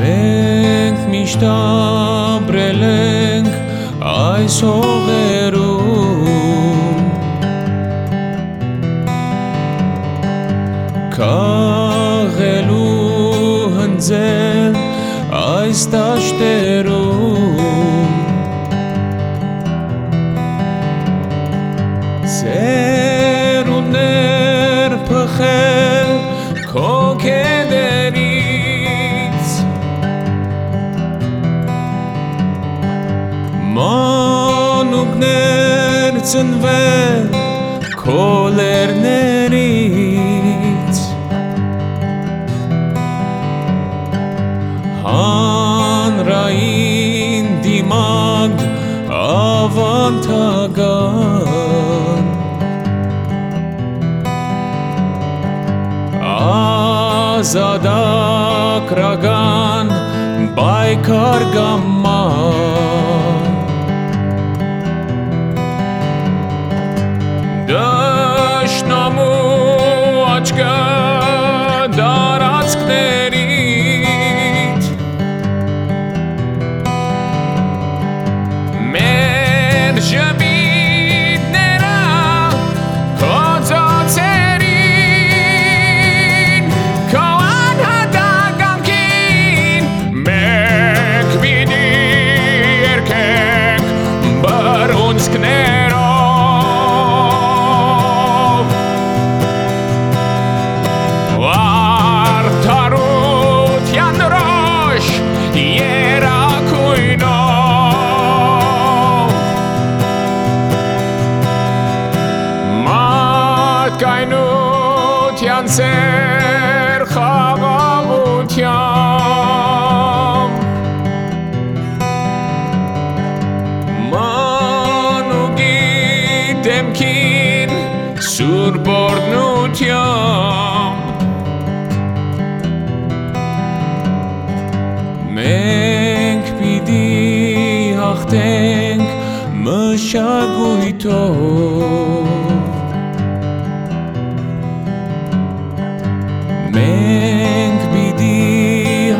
միշտ ապրել ենք այս հողերում Քաղելու հնձել այս տաշտերում Սերուներ պխել քո Մանուկներ ծնվել քո լերներից հանրային դիմակ ավանթագան ազադակրական բայկար գամման much good. Սեր խաղաղությամբ Մանուկի դեմքին սուր բորնությամբ Մենք պիտի հաղթենք մշագույթով Մենք պիտի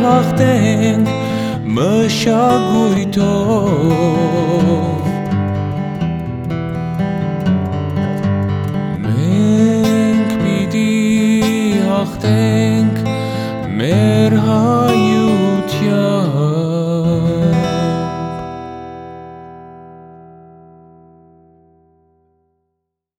հաղթենք մշագույթով Մենք պիտի հաղթենք մեր հա